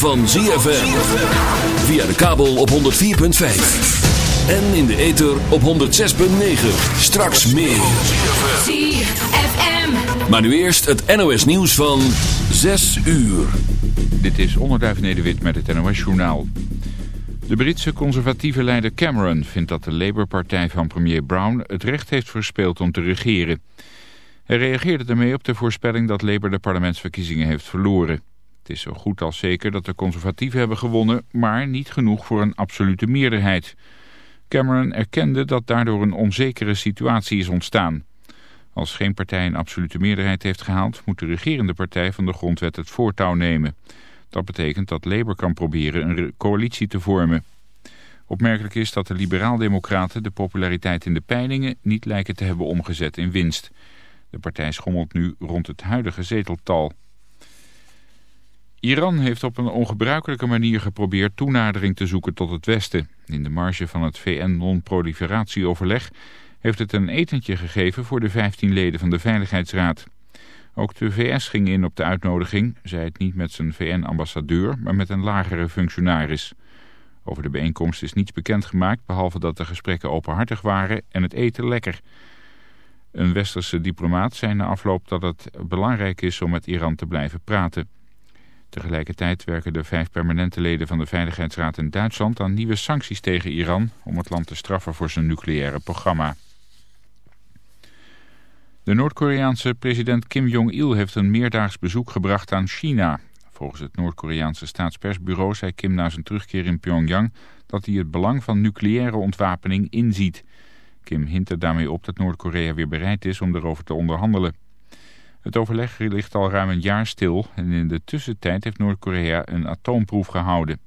van ZFM. Via de kabel op 104.5. En in de ether op 106.9. Straks meer. ZFM. Maar nu eerst het NOS nieuws van 6 uur. Dit is Onderduif Nederwit met het NOS Journaal. De Britse conservatieve leider Cameron vindt dat de Labour-partij van premier Brown het recht heeft verspeeld om te regeren. Hij reageerde ermee op de voorspelling dat Labour de parlementsverkiezingen heeft verloren. Het is zo goed als zeker dat de conservatieven hebben gewonnen, maar niet genoeg voor een absolute meerderheid. Cameron erkende dat daardoor een onzekere situatie is ontstaan. Als geen partij een absolute meerderheid heeft gehaald, moet de regerende partij van de grondwet het voortouw nemen. Dat betekent dat Labour kan proberen een coalitie te vormen. Opmerkelijk is dat de liberaal-democraten de populariteit in de peilingen niet lijken te hebben omgezet in winst. De partij schommelt nu rond het huidige zeteltal. Iran heeft op een ongebruikelijke manier geprobeerd toenadering te zoeken tot het Westen. In de marge van het VN-non-proliferatieoverleg heeft het een etentje gegeven voor de 15 leden van de Veiligheidsraad. Ook de VS ging in op de uitnodiging, zei het niet met zijn VN-ambassadeur, maar met een lagere functionaris. Over de bijeenkomst is niets bekendgemaakt, behalve dat de gesprekken openhartig waren en het eten lekker. Een westerse diplomaat zei na afloop dat het belangrijk is om met Iran te blijven praten. Tegelijkertijd werken de vijf permanente leden van de Veiligheidsraad in Duitsland aan nieuwe sancties tegen Iran om het land te straffen voor zijn nucleaire programma. De Noord-Koreaanse president Kim Jong-il heeft een meerdaags bezoek gebracht aan China. Volgens het Noord-Koreaanse staatspersbureau zei Kim na zijn terugkeer in Pyongyang dat hij het belang van nucleaire ontwapening inziet. Kim hint er daarmee op dat Noord-Korea weer bereid is om erover te onderhandelen. Het overleg ligt al ruim een jaar stil en in de tussentijd heeft Noord-Korea een atoomproef gehouden.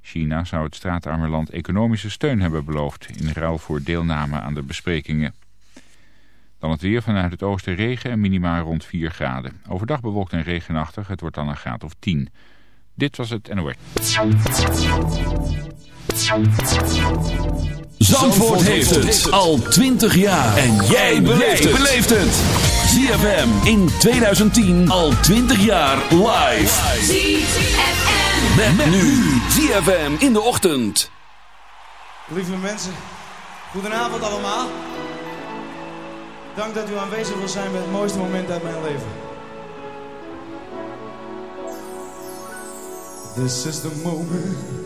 China zou het straatarme land economische steun hebben beloofd in ruil voor deelname aan de besprekingen. Dan het weer vanuit het oosten regen en minimaal rond 4 graden. Overdag bewolkt en regenachtig, het wordt dan een graad of 10. Dit was het NOS. Zandvoort heeft het al 20 jaar. En jij beleeft het. ZFM in 2010 al 20 jaar live. ZFM. Met, nu ZFM in de ochtend. Lieve mensen, goedenavond allemaal. Dank dat u aanwezig wil zijn bij het mooiste moment uit mijn leven. This is the moment.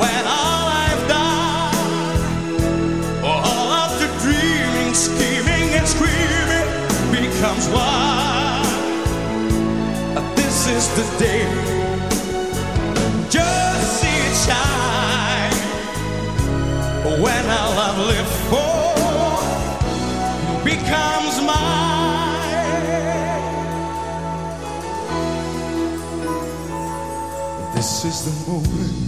when all I've done, all of the dreaming, scheming, and screaming becomes one. This is the day. Just see it shine when love lived for becomes mine. This is the moment.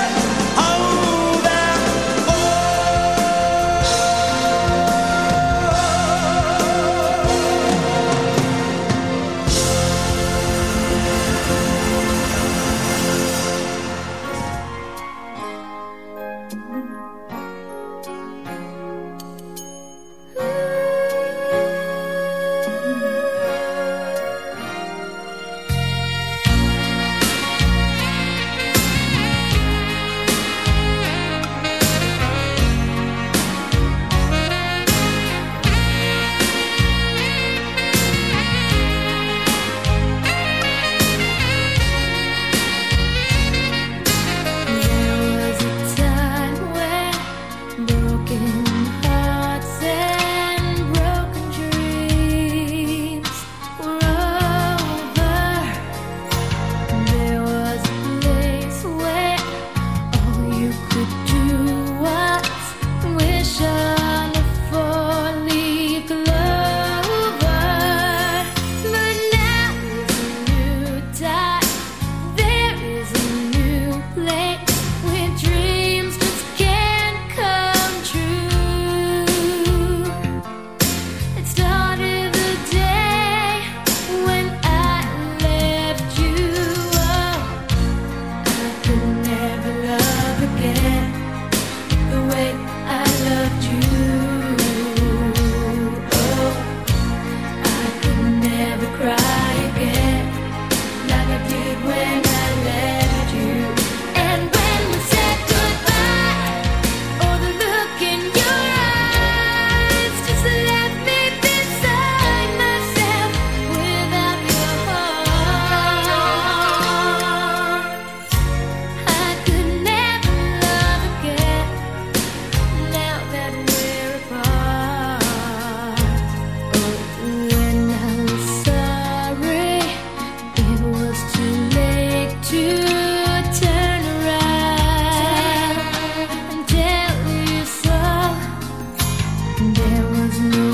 There was no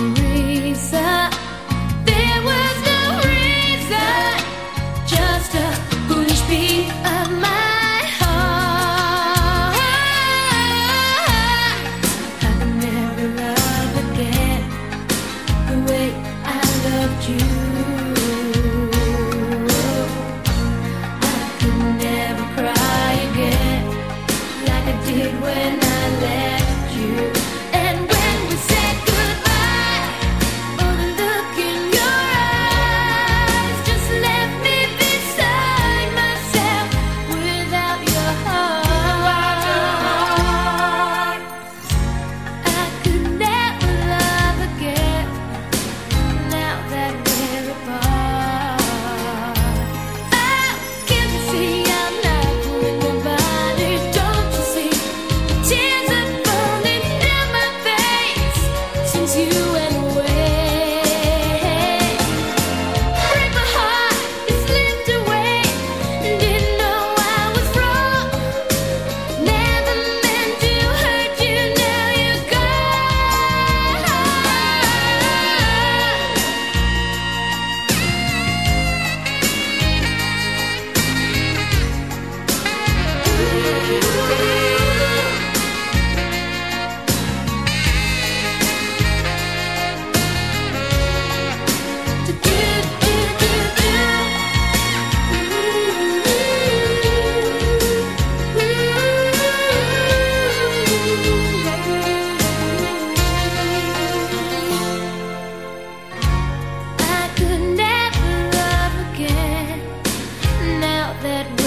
that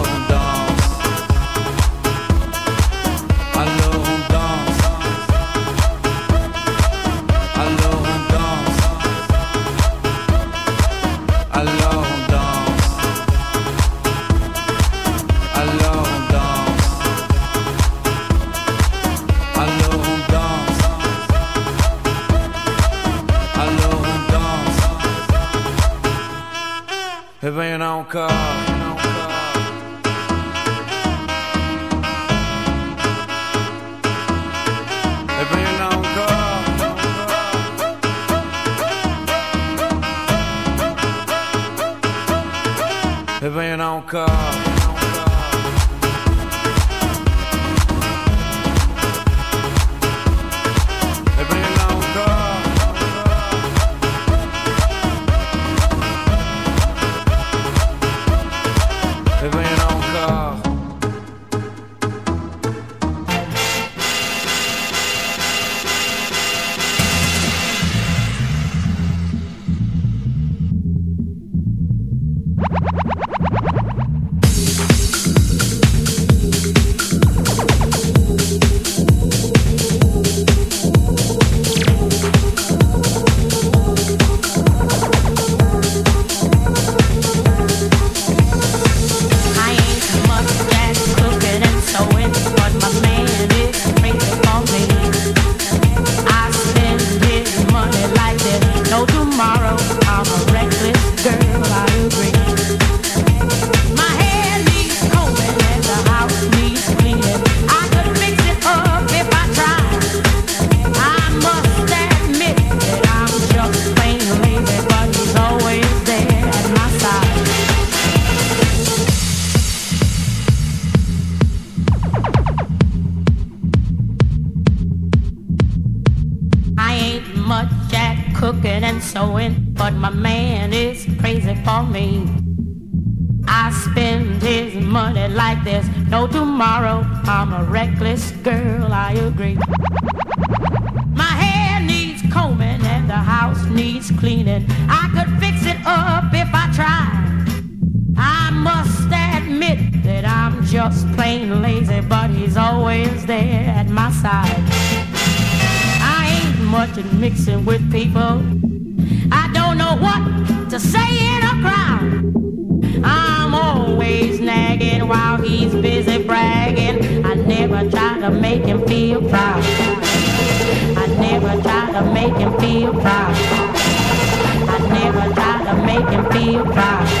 Rio Bravo.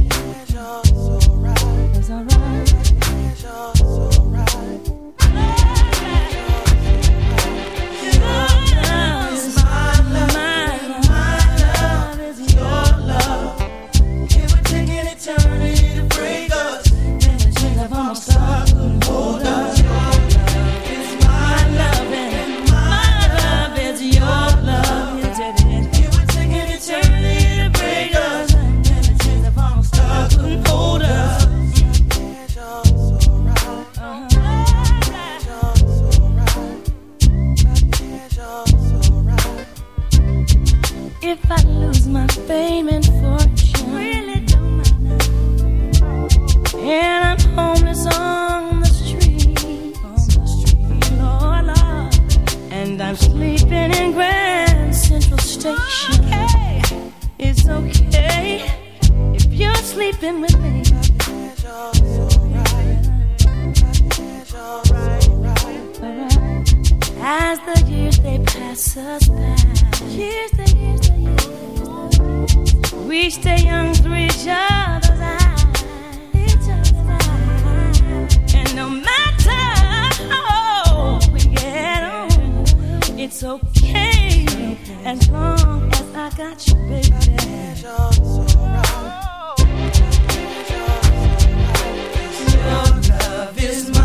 to to. We stay young through each other's eyes. And no matter how we get oh, it's okay as long as I got you, baby. Your love is mine.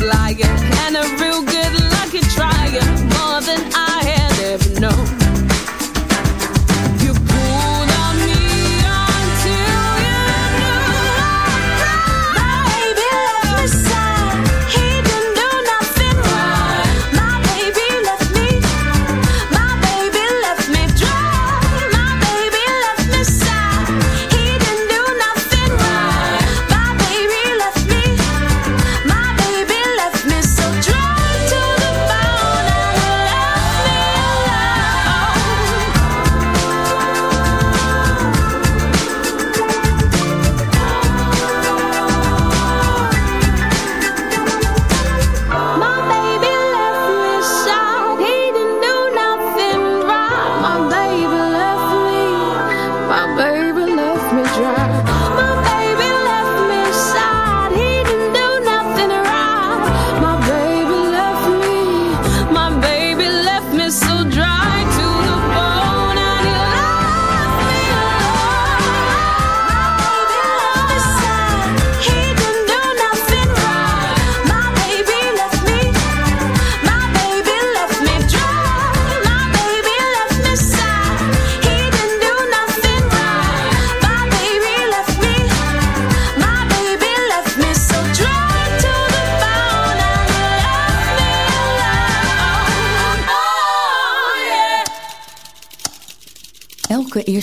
like a canary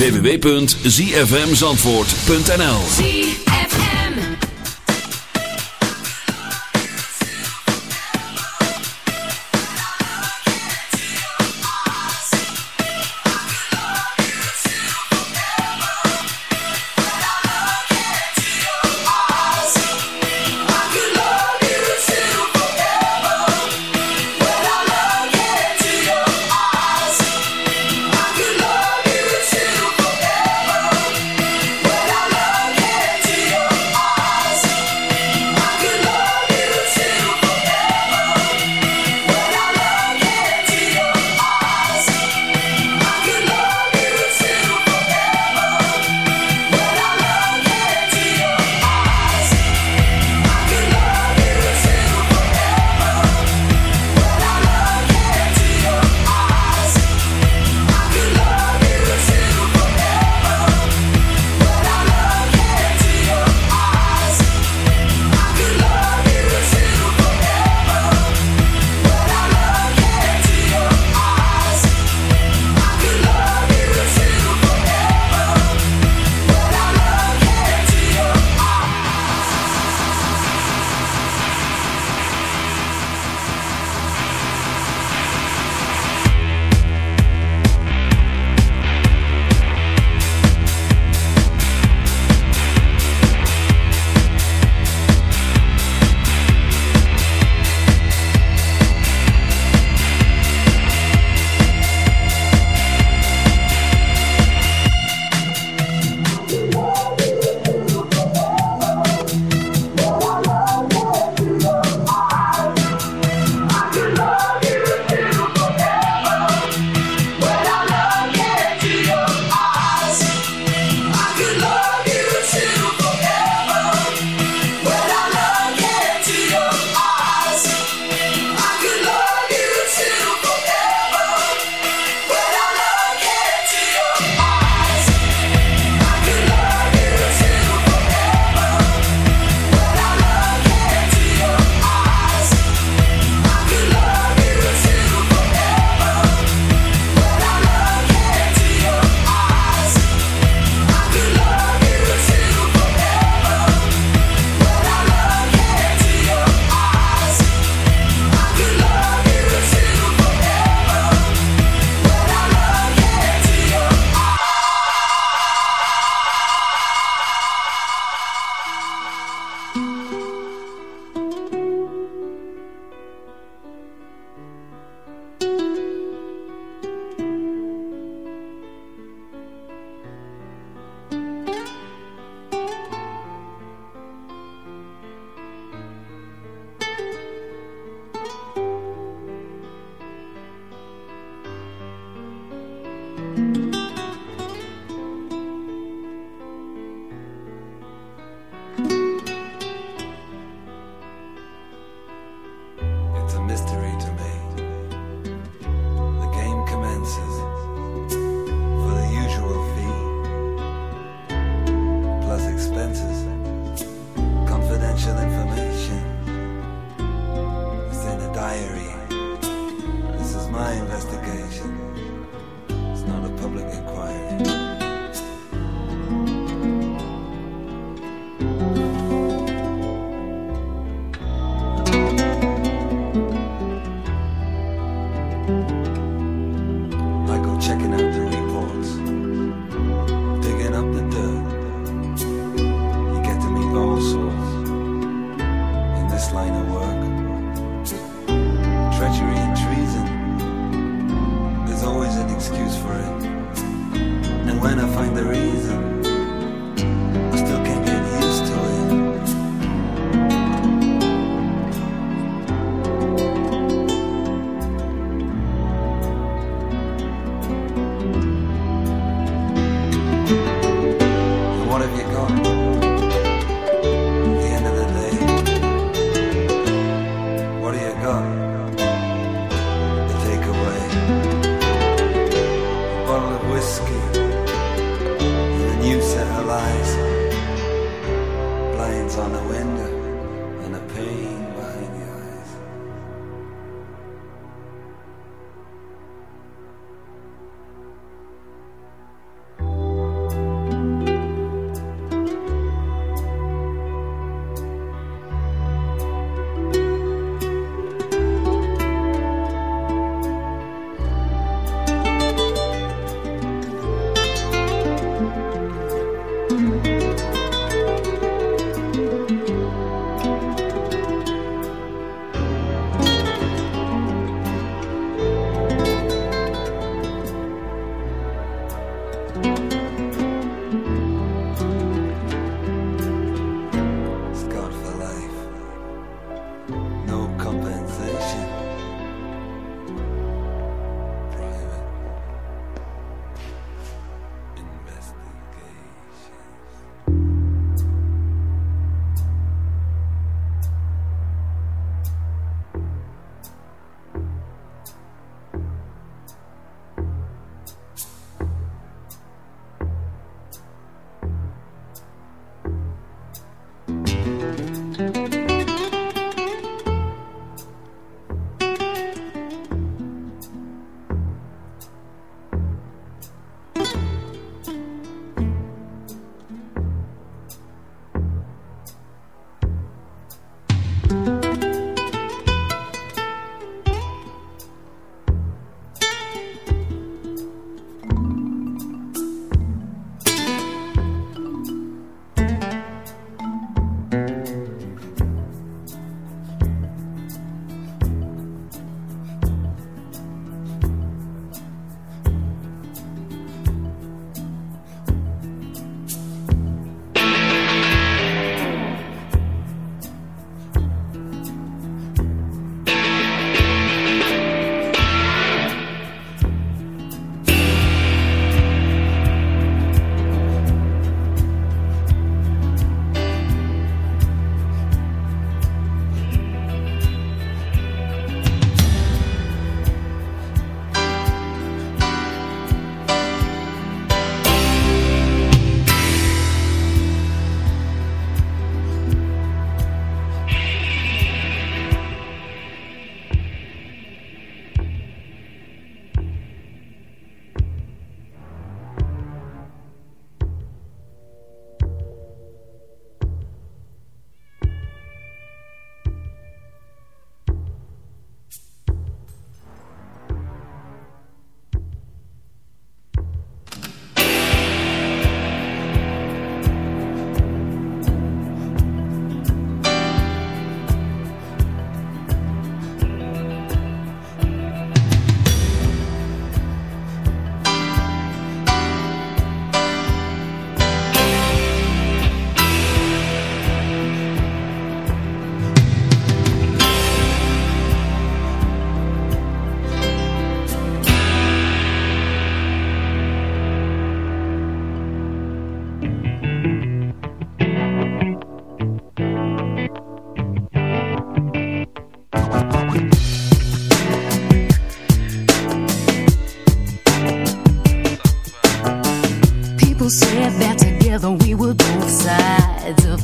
www.zfmzandvoort.nl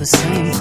the same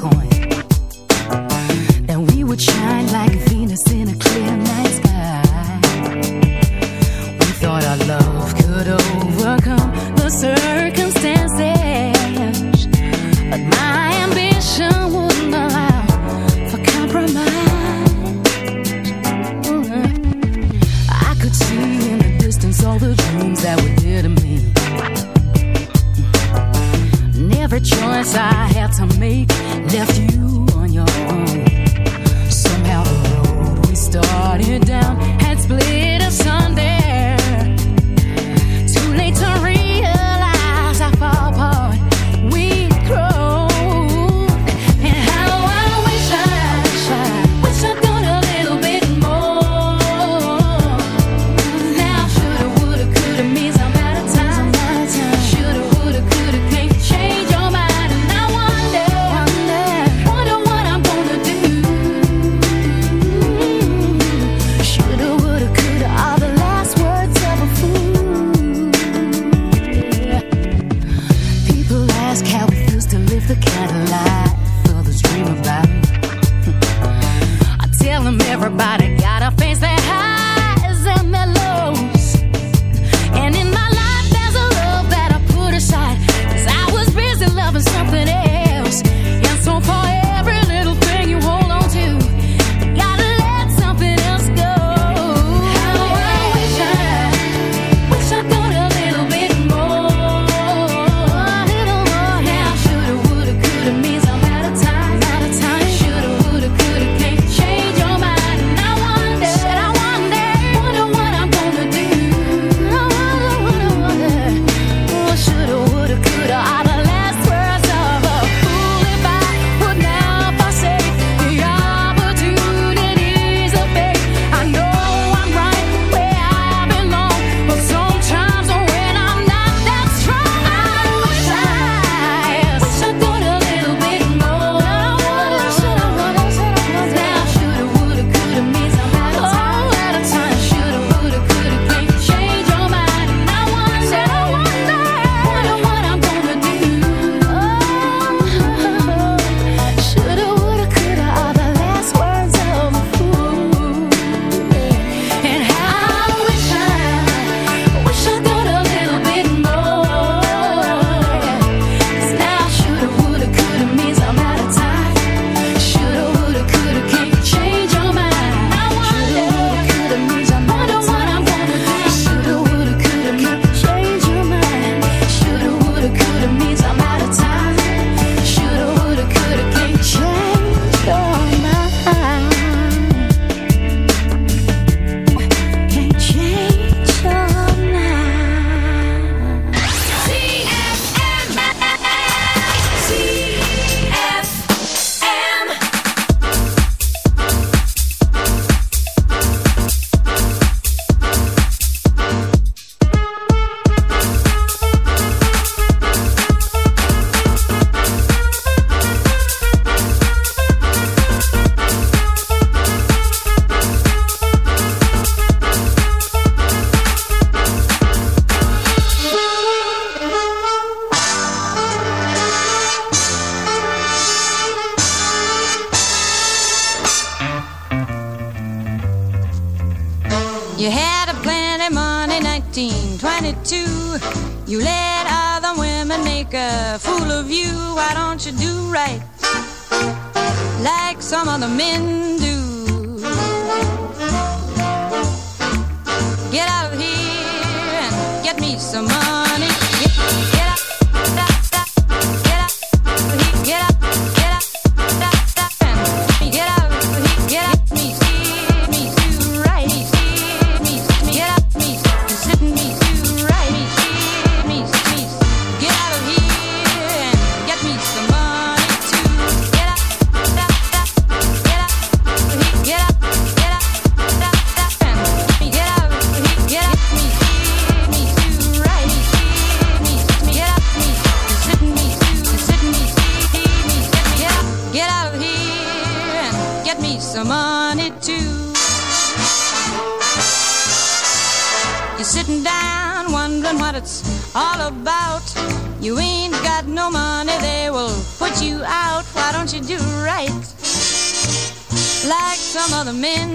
like some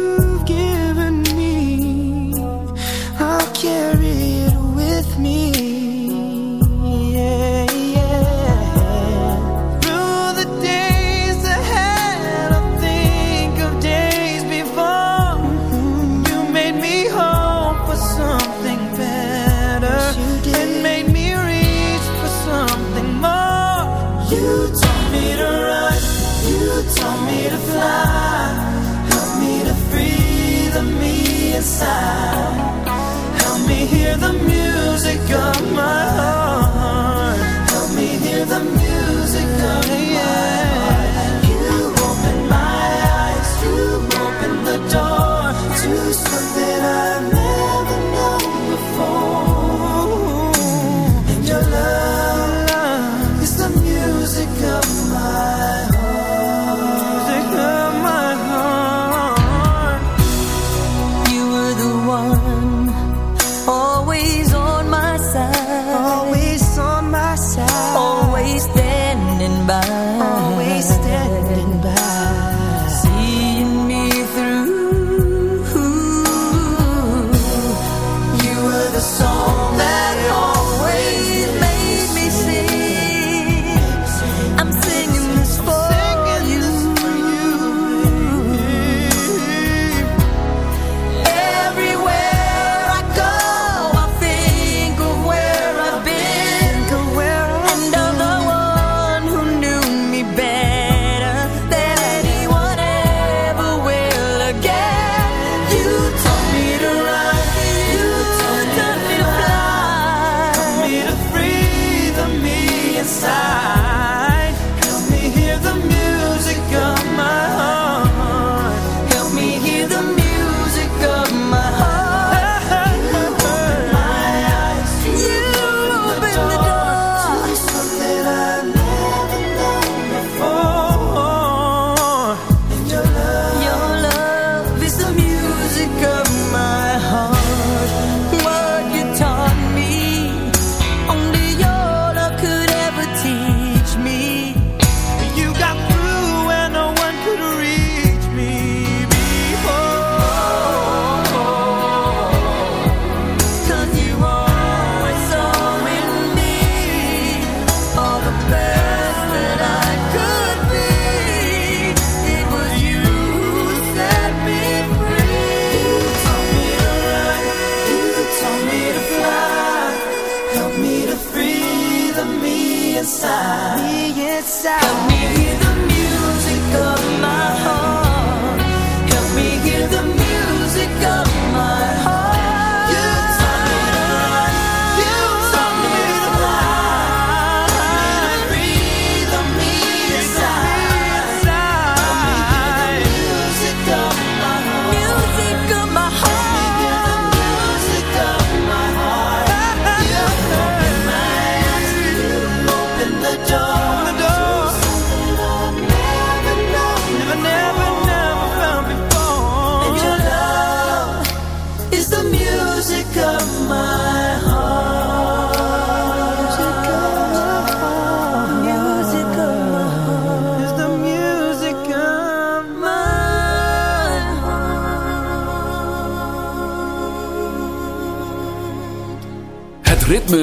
inside.